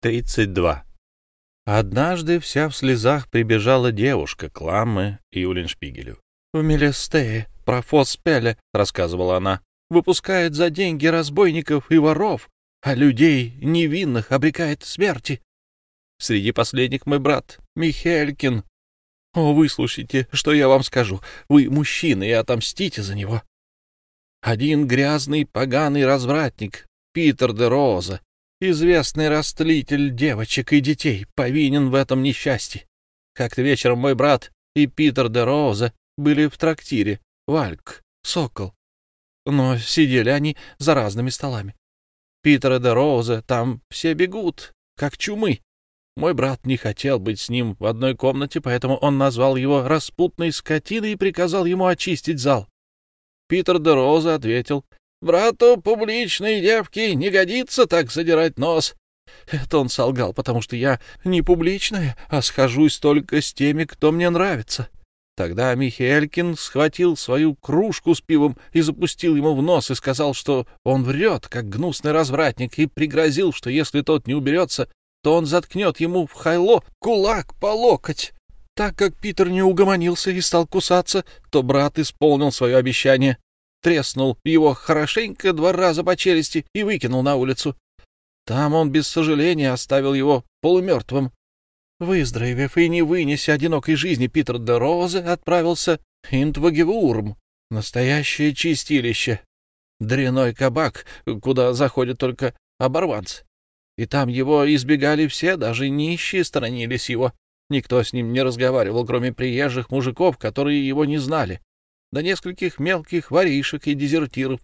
32. Однажды вся в слезах прибежала девушка к Ламме и Уллиншпигелю. «В Мелестее профос Пеля», — рассказывала она, — «выпускает за деньги разбойников и воров, а людей невинных обрекает смерти. Среди последних мой брат Михелькин. О, выслушайте, что я вам скажу. Вы мужчины и отомстите за него. Один грязный, поганый развратник, Питер де Роза, известный растлитель девочек и детей, повинен в этом несчастье. Как-то вечером мой брат и Питер де Роза были в трактире, Вальк, Сокол. Но сидели они за разными столами. Питера де Роза там все бегут, как чумы. Мой брат не хотел быть с ним в одной комнате, поэтому он назвал его распутной скотиной и приказал ему очистить зал. Питер де Роза ответил, Брату публичной девки не годится так задирать нос. Это он солгал, потому что я не публичная, а схожусь только с теми, кто мне нравится. Тогда Михелькин схватил свою кружку с пивом и запустил ему в нос и сказал, что он врет, как гнусный развратник, и пригрозил, что если тот не уберется, то он заткнет ему в хайло кулак по локоть. Так как Питер не угомонился и стал кусаться, то брат исполнил свое обещание треснул его хорошенько два раза по челюсти и выкинул на улицу. Там он без сожаления оставил его полумертвым. Выздоровев и не вынеся одинокой жизни, Питер де Розе отправился Интвагевурм, настоящее чистилище, дряной кабак, куда заходят только оборванцы. И там его избегали все, даже нищие сторонились его. Никто с ним не разговаривал, кроме приезжих мужиков, которые его не знали до нескольких мелких воришек и дезертиров.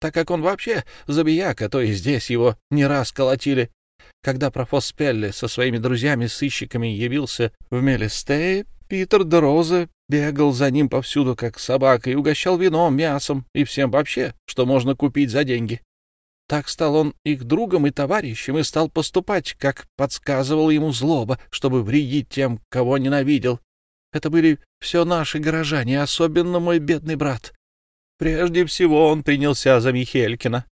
Так как он вообще забияка, то и здесь его не раз колотили. Когда профос Пелли со своими друзьями-сыщиками явился в Мелистее, Питер Дроза бегал за ним повсюду, как собака, и угощал вином, мясом и всем вообще, что можно купить за деньги. Так стал он их другом и товарищем и стал поступать, как подсказывал ему злоба, чтобы вредить тем, кого ненавидел, это были все наши горожане, особенно мой бедный брат. Прежде всего он принялся за Михелькина.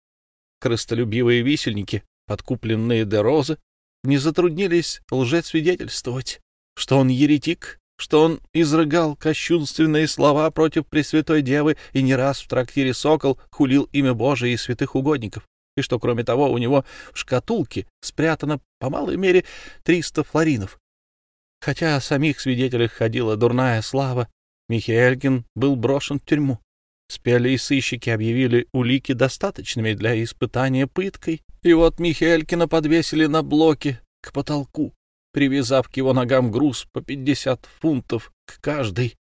Крыстолюбивые висельники, подкупленные де Розы, не затруднились лжесвидетельствовать, что он еретик, что он изрыгал кощунственные слова против Пресвятой Девы и не раз в трактире «Сокол» хулил имя Божие и святых угодников, и что, кроме того, у него в шкатулке спрятано, по малой мере, триста флоринов, Хотя о самих свидетелях ходила дурная слава, Михаэлькин был брошен в тюрьму. Спели и сыщики объявили улики достаточными для испытания пыткой, и вот Михаэлькина подвесили на блоке к потолку, привязав к его ногам груз по пятьдесят фунтов к каждой.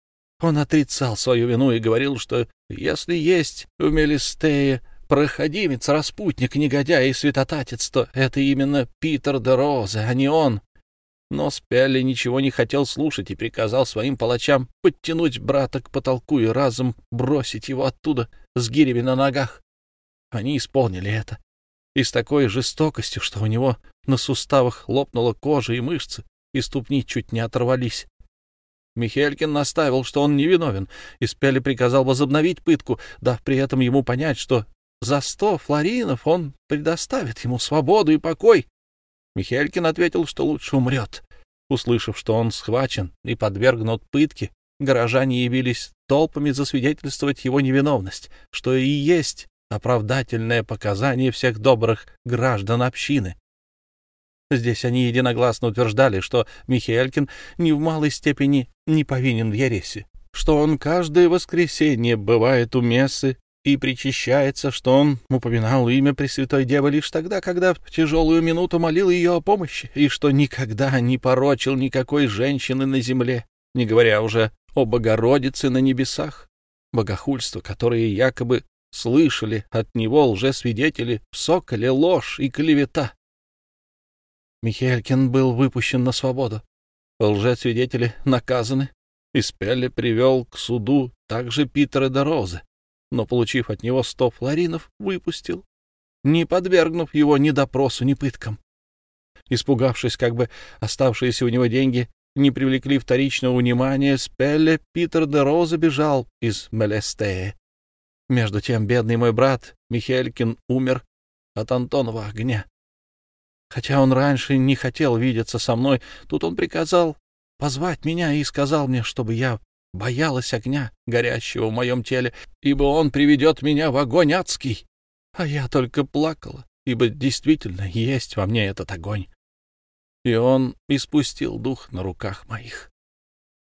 Он отрицал свою вину и говорил, что если есть в Мелистее проходимец, распутник, негодяй и святотатец, то это именно Питер де Розе, а не он, но Спелли ничего не хотел слушать и приказал своим палачам подтянуть брата к потолку и разом бросить его оттуда с гирями на ногах. Они исполнили это. И с такой жестокостью, что у него на суставах лопнула кожа и мышцы, и ступни чуть не оторвались. Михелькин наставил, что он невиновен, и Спелли приказал возобновить пытку, дав при этом ему понять, что за сто флоринов он предоставит ему свободу и покой, Михелькин ответил, что лучше умрет. Услышав, что он схвачен и подвергнут пытке, горожане явились толпами засвидетельствовать его невиновность, что и есть оправдательное показание всех добрых граждан общины. Здесь они единогласно утверждали, что Михелькин ни в малой степени не повинен в ересе, что он каждое воскресенье бывает у мессы и причащается, что он упоминал имя Пресвятой Девы лишь тогда, когда в тяжелую минуту молил ее о помощи, и что никогда не порочил никакой женщины на земле, не говоря уже о Богородице на небесах. Богохульство, которое якобы слышали от него лжесвидетели в соколе ложь и клевета. Михелькин был выпущен на свободу. Лжесвидетели наказаны. Испелли привел к суду также Питера де Розы но, получив от него сто флоринов, выпустил, не подвергнув его ни допросу, ни пыткам. Испугавшись, как бы оставшиеся у него деньги не привлекли вторичного внимания, Спелле Питер де Роза бежал из Мелестея. Между тем бедный мой брат Михелькин умер от Антонова огня. Хотя он раньше не хотел видеться со мной, тут он приказал позвать меня и сказал мне, чтобы я боялась огня, горящего в моем теле, ибо он приведет меня в огонь адский. А я только плакала, ибо действительно есть во мне этот огонь. И он испустил дух на руках моих.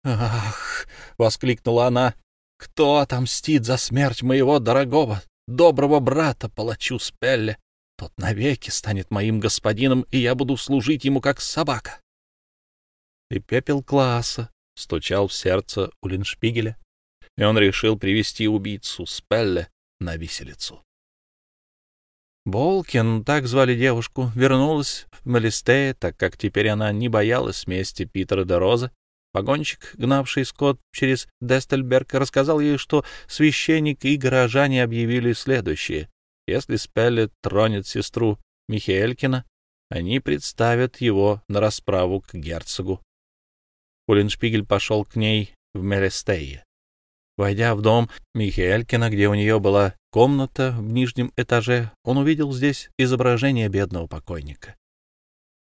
«Ах!» — воскликнула она. «Кто отомстит за смерть моего дорогого, доброго брата, палачу Спелле? Тот навеки станет моим господином, и я буду служить ему как собака». И пепел класса стучал в сердце Уллиншпигеля, и он решил привести убийцу Спелле на виселицу. Болкин, так звали девушку, вернулась в Малистея, так как теперь она не боялась мести Питера де Роза. Погонщик, гнавший скот через Дестельберг, рассказал ей, что священник и горожане объявили следующее. Если Спелле тронет сестру Михаэлькина, они представят его на расправу к герцогу. Уллиншпигель пошел к ней в Мелестее. Войдя в дом Михаэлькина, где у нее была комната в нижнем этаже, он увидел здесь изображение бедного покойника.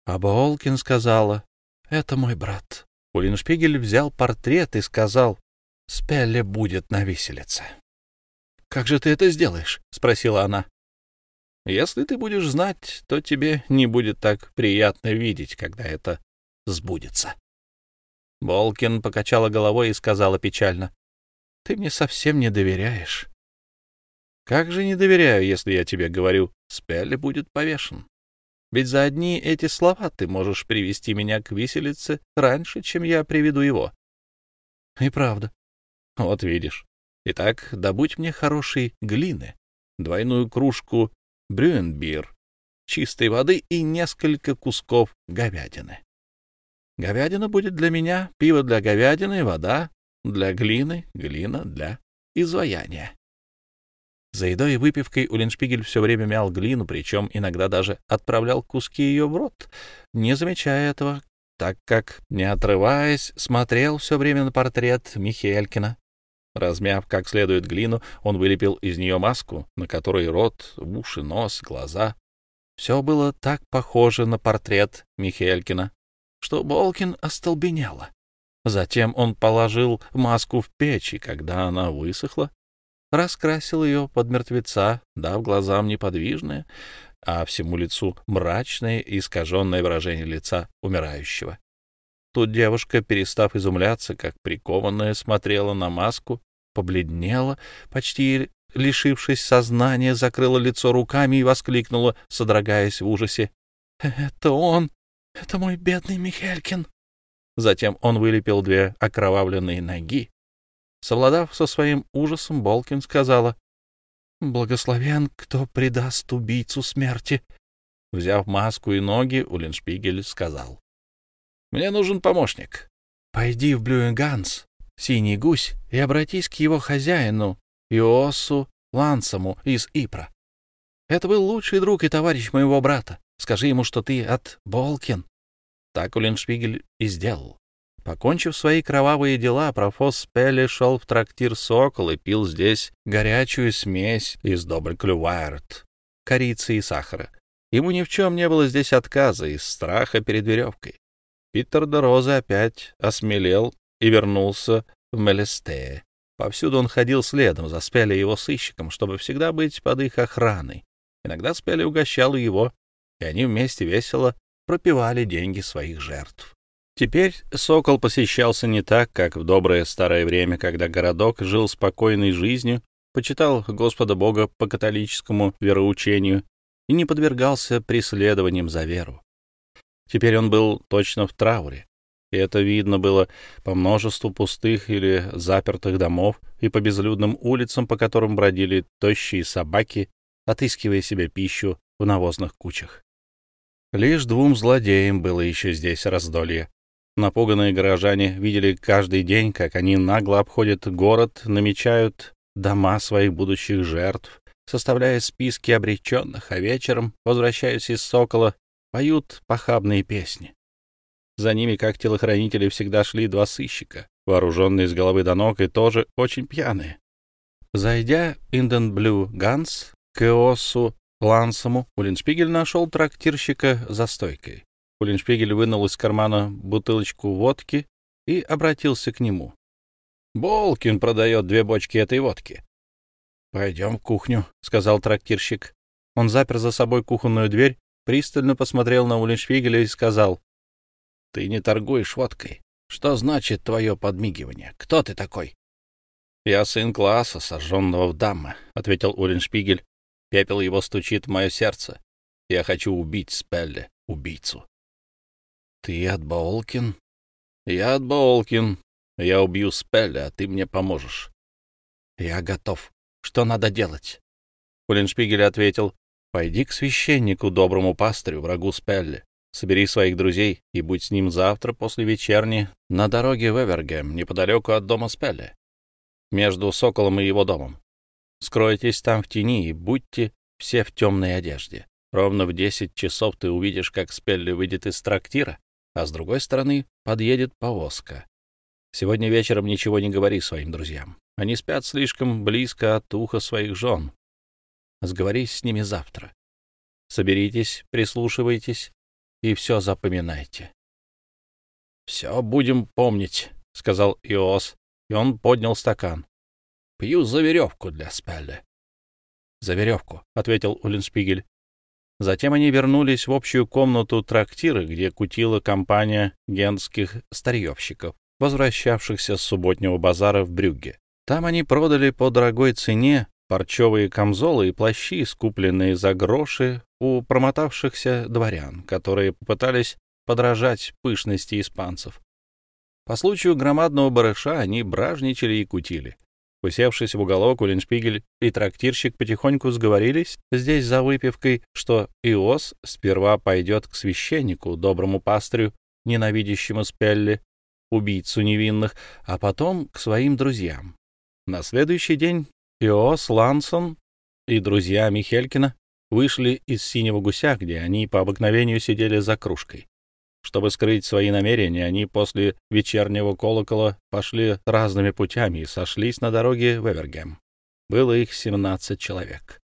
А Боолкин сказала, «Это мой брат». Уллиншпигель взял портрет и сказал, «Спелле будет на виселице». «Как же ты это сделаешь?» — спросила она. «Если ты будешь знать, то тебе не будет так приятно видеть, когда это сбудется». Болкин покачала головой и сказала печально, «Ты мне совсем не доверяешь». «Как же не доверяю, если я тебе говорю, Спелли будет повешен? Ведь за одни эти слова ты можешь привести меня к виселице раньше, чем я приведу его». «И правда». «Вот видишь. Итак, добудь мне хорошей глины, двойную кружку брюенбир, чистой воды и несколько кусков говядины. Говядина будет для меня, пиво для говядины, вода для глины, глина для изваяния. За едой и выпивкой Уллиншпигель все время мял глину, причем иногда даже отправлял куски ее в рот, не замечая этого, так как, не отрываясь, смотрел все время на портрет Михелькина. Размяв как следует глину, он вылепил из нее маску, на которой рот, уши, нос, глаза. Все было так похоже на портрет Михелькина, что Болкин остолбенела. Затем он положил маску в печь, и когда она высохла, раскрасил ее под мертвеца, дав глазам неподвижное, а всему лицу мрачное и искаженное выражение лица умирающего. Тут девушка, перестав изумляться, как прикованная, смотрела на маску, побледнела, почти лишившись сознания, закрыла лицо руками и воскликнула, содрогаясь в ужасе. — Это он! Это мой бедный Михелькин. Затем он вылепил две окровавленные ноги. Совладав со своим ужасом, Болкин сказала, «Благословен, кто предаст убийцу смерти». Взяв маску и ноги, Уллиншпигель сказал, «Мне нужен помощник. Пойди в Блюенганс, синий гусь, и обратись к его хозяину, Иосу Лансому из Ипра. Это был лучший друг и товарищ моего брата. Скажи ему, что ты от Болкин. Так Уллиншпигель и сделал. Покончив свои кровавые дела, профос Пелли шел в трактир «Сокол» и пил здесь горячую смесь из Добрклювайрт, корицы и сахара. Ему ни в чем не было здесь отказа из страха перед веревкой. Питер де Роза опять осмелел и вернулся в Мелестее. Повсюду он ходил следом за Спелли его сыщиком, чтобы всегда быть под их охраной. Иногда Спелли угощал его и они вместе весело пропивали деньги своих жертв. Теперь Сокол посещался не так, как в доброе старое время, когда городок жил спокойной жизнью, почитал Господа Бога по католическому вероучению и не подвергался преследованиям за веру. Теперь он был точно в трауре, и это видно было по множеству пустых или запертых домов и по безлюдным улицам, по которым бродили тощие собаки, отыскивая себе пищу в навозных кучах. Лишь двум злодеям было еще здесь раздолье. Напуганные горожане видели каждый день, как они нагло обходят город, намечают дома своих будущих жертв, составляя списки обреченных, а вечером, возвращаясь из Сокола, поют похабные песни. За ними, как телохранители, всегда шли два сыщика, вооруженные с головы до ног и тоже очень пьяные. Зайдя Инден Блю Ганс к Иосу Лансому Уллиншпигель нашел трактирщика за стойкой. Уллиншпигель вынул из кармана бутылочку водки и обратился к нему. «Болкин продает две бочки этой водки». «Пойдем в кухню», — сказал трактирщик. Он запер за собой кухонную дверь, пристально посмотрел на Уллиншпигеля и сказал. «Ты не торгуешь водкой. Что значит твое подмигивание? Кто ты такой?» «Я сын класса, сожженного в даммы», — ответил Уллиншпигель. «Пепел его стучит в мое сердце. Я хочу убить Спелле, убийцу». «Ты от Болкин?» «Я от Болкин. Я убью Спелле, а ты мне поможешь». «Я готов. Что надо делать?» Уллиншпигель ответил. «Пойди к священнику, доброму пастырю, врагу Спелле. Собери своих друзей и будь с ним завтра после вечерни на дороге в Эвергем, неподалеку от дома Спелле, между Соколом и его домом. Скройтесь там в тени и будьте все в темной одежде. Ровно в десять часов ты увидишь, как Спелли выйдет из трактира, а с другой стороны подъедет повозка. Сегодня вечером ничего не говори своим друзьям. Они спят слишком близко от уха своих жен. Сговорись с ними завтра. Соберитесь, прислушивайтесь и все запоминайте. — Все будем помнить, — сказал Иос, и он поднял стакан. — Пью за веревку для Спелле. — За веревку, — ответил Уллиншпигель. Затем они вернулись в общую комнату трактира, где кутила компания генских старьевщиков, возвращавшихся с субботнего базара в Брюгге. Там они продали по дорогой цене парчевые камзолы и плащи, скупленные за гроши у промотавшихся дворян, которые попытались подражать пышности испанцев. По случаю громадного барыша они бражничали и кутили. Усевшись в уголок, Уллиншпигель и трактирщик потихоньку сговорились здесь за выпивкой, что Иос сперва пойдет к священнику, доброму пастырю, ненавидящему Спелли, убийцу невинных, а потом к своим друзьям. На следующий день Иос Лансон и друзья Михелькина вышли из синего гуся, где они по обыкновению сидели за кружкой. Чтобы скрыть свои намерения, они после вечернего колокола пошли разными путями и сошлись на дороге в Эвергем. Было их 17 человек.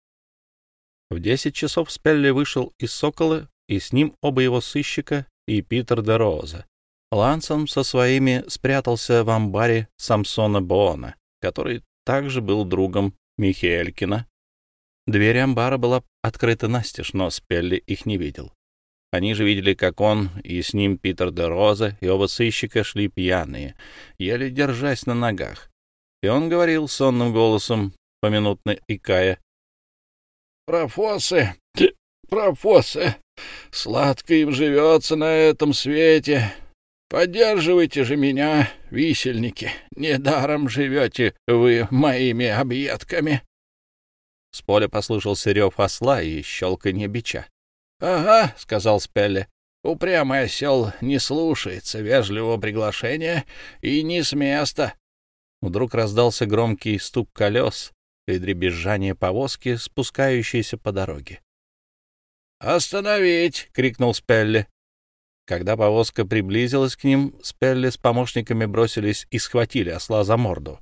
В 10 часов Спелли вышел из Сокола, и с ним оба его сыщика и Питер де Роза. Лансон со своими спрятался в амбаре Самсона Боона, который также был другом Михелькина. Дверь амбара была открыта настежь, но Спелли их не видел. Они же видели, как он и с ним Питер де Роза и оба сыщика шли пьяные, еле держась на ногах. И он говорил сонным голосом, поминутно икая. «Профосы, профосы, сладко им живется на этом свете. Поддерживайте же меня, висельники, недаром живете вы моими объедками». С поля послышался рев осла и щелканье бича. — Ага, — сказал Спелли. — Упрямый осел не слушается вежливого приглашения и не с места. Вдруг раздался громкий стук колес и дребезжание повозки, спускающейся по дороге. «Остановить!» — крикнул Спелли. Когда повозка приблизилась к ним, Спелли с помощниками бросились и схватили осла за морду.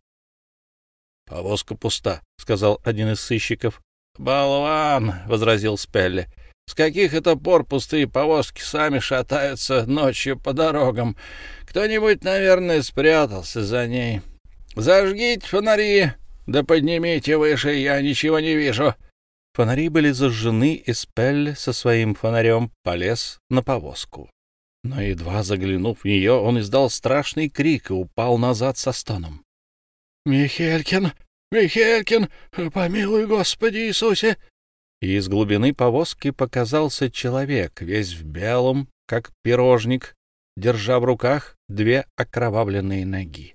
«Повозка пуста», — сказал один из сыщиков. «Болван!» — возразил Спелли. С каких это пор пустые повозки сами шатаются ночью по дорогам? Кто-нибудь, наверное, спрятался за ней. Зажгите фонари, да поднимите выше, я ничего не вижу. Фонари были зажжены, и Спель со своим фонарем полез на повозку. Но едва заглянув в нее, он издал страшный крик и упал назад со стоном. — Михелькин! Михелькин! Помилуй, Господи Иисусе! И из глубины повозки показался человек, весь в белом, как пирожник, держа в руках две окровавленные ноги.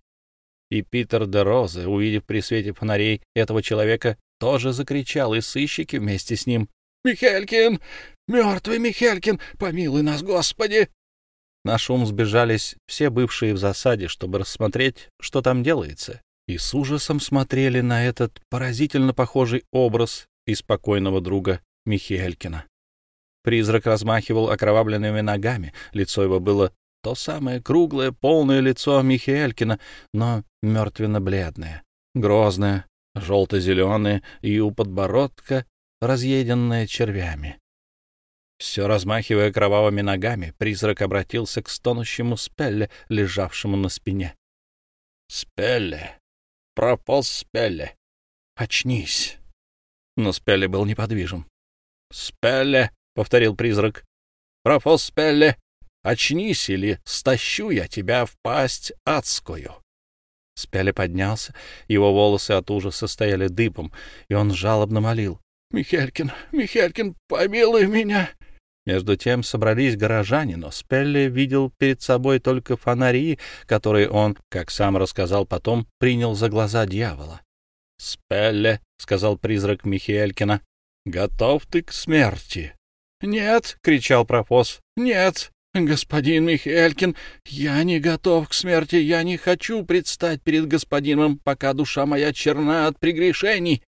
И Питер де Розе, увидев при свете фонарей этого человека, тоже закричал, и сыщики вместе с ним. «Михелькин! Мертвый Михелькин! Помилуй нас, Господи!» На шум сбежались все бывшие в засаде, чтобы рассмотреть, что там делается, и с ужасом смотрели на этот поразительно похожий образ и спокойного друга Михелькина. Призрак размахивал окровавленными ногами, лицо его было то самое круглое, полное лицо Михелькина, но мертвенно-бледное, грозное, желто-зеленое, и у подбородка разъеденное червями. Все размахивая кровавыми ногами, призрак обратился к стонущему Спелле, лежавшему на спине. — Спелле! Пропос Спелле! Очнись! Но Спелле был неподвижен. — Спелле! — повторил призрак. — Пропос Спелле! Очнись, или стащу я тебя в пасть адскую! Спелле поднялся, его волосы от ужаса стояли дыбом, и он жалобно молил. — Михелькин, Михелькин, помилуй меня! Между тем собрались горожане, но Спелли видел перед собой только фонари, которые он, как сам рассказал потом, принял за глаза дьявола. — Спелле, — сказал призрак Михелькина, — готов ты к смерти? — Нет, — кричал профос, — нет, господин Михелькин, я не готов к смерти, я не хочу предстать перед господином, пока душа моя черна от прегрешений.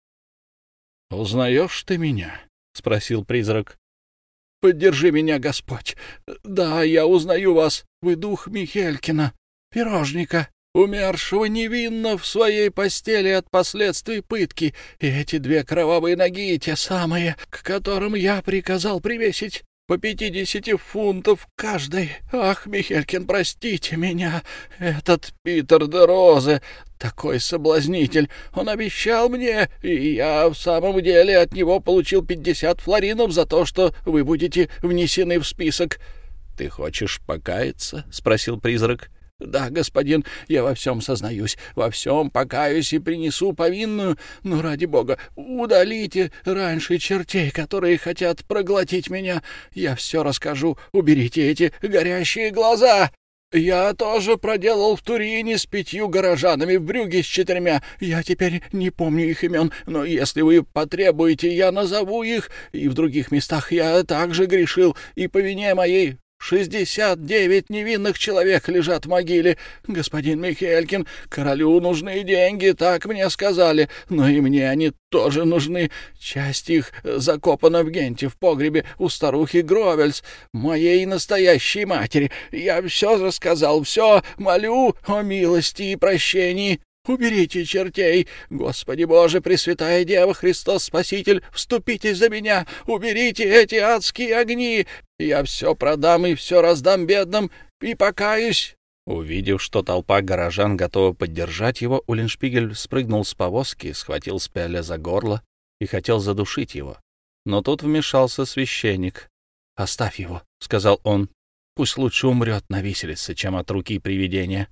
— Узнаешь ты меня? — спросил призрак. — Поддержи меня, Господь. Да, я узнаю вас. Вы дух Михелькина, пирожника, умершего невинно в своей постели от последствий пытки, и эти две кровавые ноги, те самые, к которым я приказал привесить по пятидесяти фунтов каждой. Ах, Михелькин, простите меня, этот Питер де Розе, такой соблазнитель, он обещал мне, и я в самом деле от него получил пятьдесят флоринов за то, что вы будете внесены в список. — Ты хочешь покаяться? — спросил призрак. Да, господин, я во всем сознаюсь, во всем покаюсь и принесу повинную, но, ради бога, удалите раньше чертей, которые хотят проглотить меня. Я все расскажу, уберите эти горящие глаза. Я тоже проделал в Турине с пятью горожанами, в Брюге с четырьмя. Я теперь не помню их имен, но если вы потребуете, я назову их, и в других местах я также грешил, и по вине моей Шестьдесят девять невинных человек лежат в могиле. Господин Михелькин, королю нужны деньги, так мне сказали, но и мне они тоже нужны. Часть их закопана в Генте, в погребе у старухи Гровельс, моей настоящей матери. Я все рассказал, все, молю о милости и прощении. Уберите чертей! Господи Боже, Пресвятая Дева, Христос Спаситель, вступитесь за меня! Уберите эти адские огни! Я все продам и все раздам бедным, и покаюсь!» Увидев, что толпа горожан готова поддержать его, Уллиншпигель спрыгнул с повозки, схватил Спяля за горло и хотел задушить его. Но тут вмешался священник. «Оставь его», — сказал он. «Пусть лучше умрет на виселице, чем от руки привидения».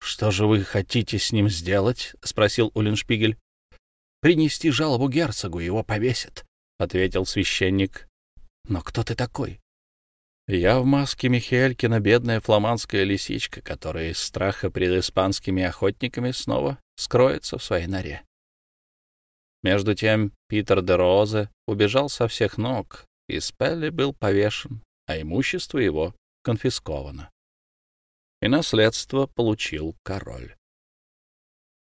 «Что же вы хотите с ним сделать?» — спросил Уллиншпигель. «Принести жалобу герцогу, его повесят», — ответил священник. «Но кто ты такой?» «Я в маске Михаэлькина, бедная фламандская лисичка, которая из страха перед испанскими охотниками снова скроется в своей норе». Между тем Питер де Розе убежал со всех ног, и Спелли был повешен, а имущество его конфисковано и наследство получил король.